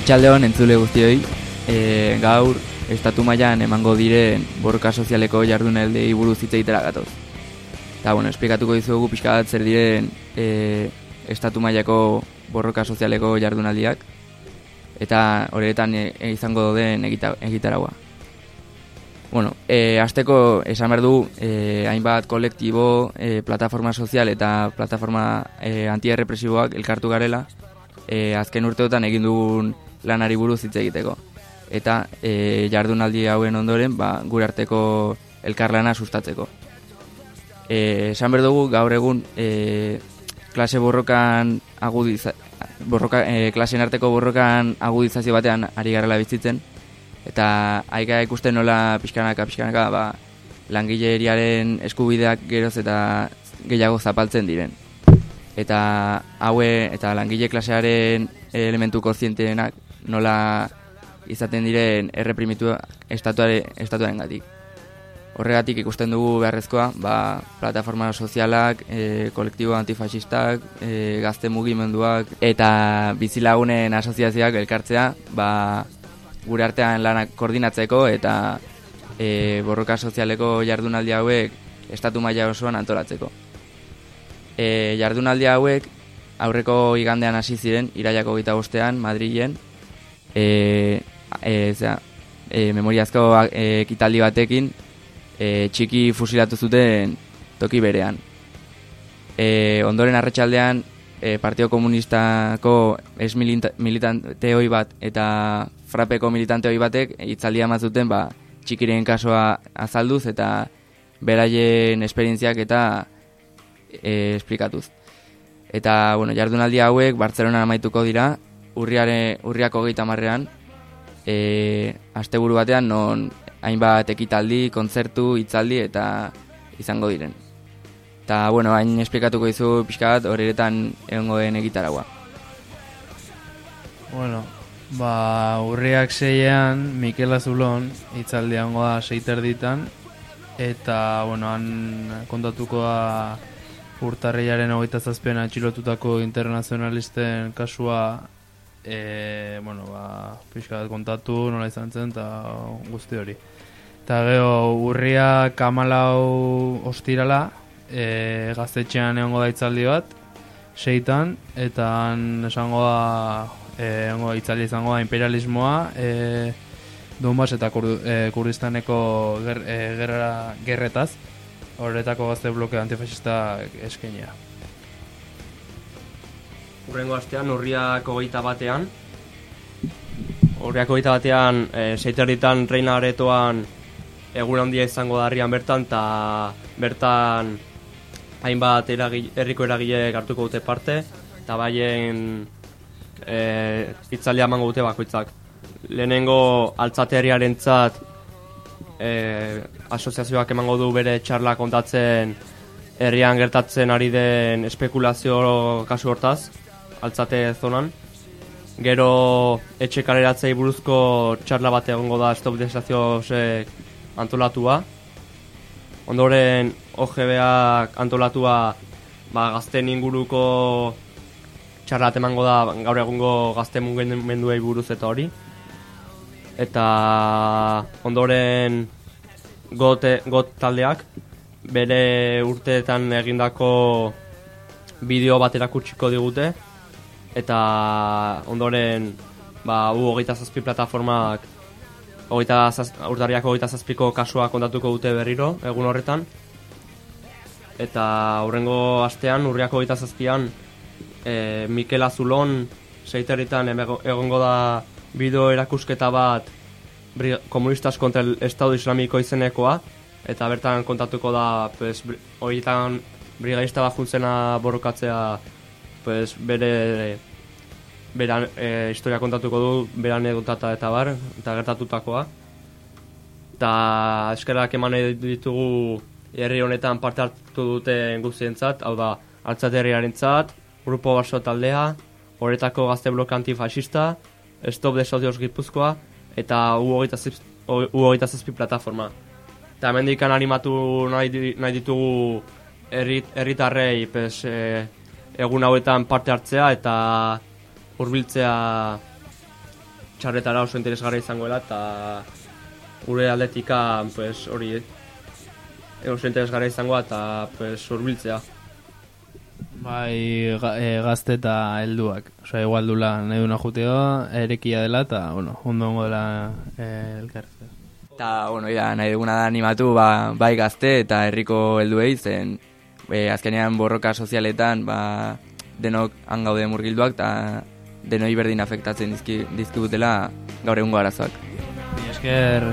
Arratxaldeon entzule guztioi, e, gaur estatu mailan emango diren borroka sozialeko jardunaldei buruz hitz egitera gatoz. Eta, bueno, esplikatuko dizugu pixka bat zer diren e, estatu mailako borroka sozialeko jardunaldiak, eta horretan e, izango den egita, egitaragua. Bueno, e, azteko esan behar du, e, hainbat kolektibo, e, plataforma sozial eta plataforma e, antierrepresiboak elkartu garela, e, azken urteotan egin dugun lanari buruz hitz egiteko. Eta e, jardunaldi hauen ondoren, ba, gure arteko elkarlana sustatzeko. E, esan behar dugu, gaur egun, e, klase borrokan agudiza, borroka, e, klasen arteko borrokan agudizazio batean ari garela bizitzen, eta aika ikusten nola pixkanaka, pixkanaka, ba, langileriaren eskubideak geroz eta gehiago zapaltzen diren eta haue eta langile klasearen elementu kontzienteenak nola izaten diren erreprimitu estatuare, estatuaren gatik. Horregatik ikusten dugu beharrezkoa, ba, plataforma sozialak, e, kolektibo antifasistak, e, gazte mugimenduak eta bizilagunen asoziazioak elkartzea, ba, gure artean lanak koordinatzeko eta e, borroka sozialeko jardunaldi hauek estatu maila osoan antolatzeko e, jardunaldi hauek aurreko igandean hasi ziren iraiako gita bostean Madrilen e, e, zera, e, memoriazko e, ekitaldi batekin e, txiki fusilatu zuten toki berean e, ondoren arretxaldean e, Partio Komunistako ez militante hoi bat eta frapeko militante hoi batek hitzaldia mazuten ba, txikiren kasoa azalduz eta beraien esperientziak eta e, esplikatuz. Eta, bueno, jardunaldi hauek Bartzelona amaituko dira, urriare, urriako geita marrean, e, asteburu batean, non hainbat ekitaldi, kontzertu, hitzaldi eta izango diren. Eta, bueno, hain esplikatuko dizu pixka bat, horretan egongo den egitaragua. Bueno, ba, urriak zeian, Mikel Azulon, hitzaldi hango da seiter ditan, eta, bueno, han kontatuko da urtarriaren hogeita zazpian atxilotutako internazionalisten kasua e, bueno, ba, pixka kontatu nola izan zen eta guzti hori. Eta geho, urria kamalau ostirala, e, gaztetxean egongo da itzaldi bat, seitan, eta esango da, e, egongo itzaldi izango da imperialismoa, e, Donbas eta kur, e, Kurdistaneko ger, e, gerra, gerretaz, horretako gazte bloke antifasista eskenia. Urrengo astean, urriak hogeita batean, urriak hogeita batean, e, eh, seiterritan reina aretoan egun handia izango darrian bertan, eta bertan hainbat eragile, herriko eragile hartuko dute parte, eta baien e, itzalia emango dute bakoitzak. Lehenengo altzateriaren tzat e, asoziazioak emango du bere txarla kontatzen herrian gertatzen ari den espekulazio kasu hortaz, altzate zonan. Gero etxe kaleratzei buruzko txarla bat egongo da stop desazio antolatua. Ondoren OGBak antolatua ba, gazten inguruko txarla emango da gaur egungo gazte menduei buruz eta hori eta ondoren gote, got taldeak bere urteetan egindako bideo bat erakutsiko digute eta ondoren ba, u hogeita zazpi plataformak hogeita urtariak hogeita zazpiko kasua kontatuko dute berriro egun horretan. Eta hurrengo astean urriako hogeita zazpian e, Mikel Azulon seiterritan egongo da bideo erakusketa bat komunistas kontra el Estado Islamiko izenekoa. Eta bertan kontatuko da pues, horietan brigadista bat juntzena borrokatzea pues, bere bere e, historia kontatuko du bere anedotata eta bar eta gertatutakoa eta eskerak eman ditugu herri honetan parte hartu dute guztientzat hau da altzaterriaren zat grupo baso taldea horretako gazte blok antifasista Stop de Socios Gipuzkoa eta U hogeita zazpi plataforma. Eta hemen animatu nahi, nahi ditugu herritarrei pes, e, egun hauetan parte hartzea eta hurbiltzea txarretara oso interesgarra izangoela eta gure aldetika pues, hori oso interesgarra izangoa eta pues, urbiltzea. Bai, ga, e, gazte eta helduak. Osa, igual dula nahi duna juteo, erekia dela eta, bueno, ondo ongo dela e, elkartzea. Eta, bueno, ira, nahi duguna da animatu, ba, bai gazte eta herriko helduei zen, e, azkenean borroka sozialetan, ba, denok hangaude murgilduak eta denoi berdin afektatzen dizki, dizkibutela gaur egungo arazoak. Esker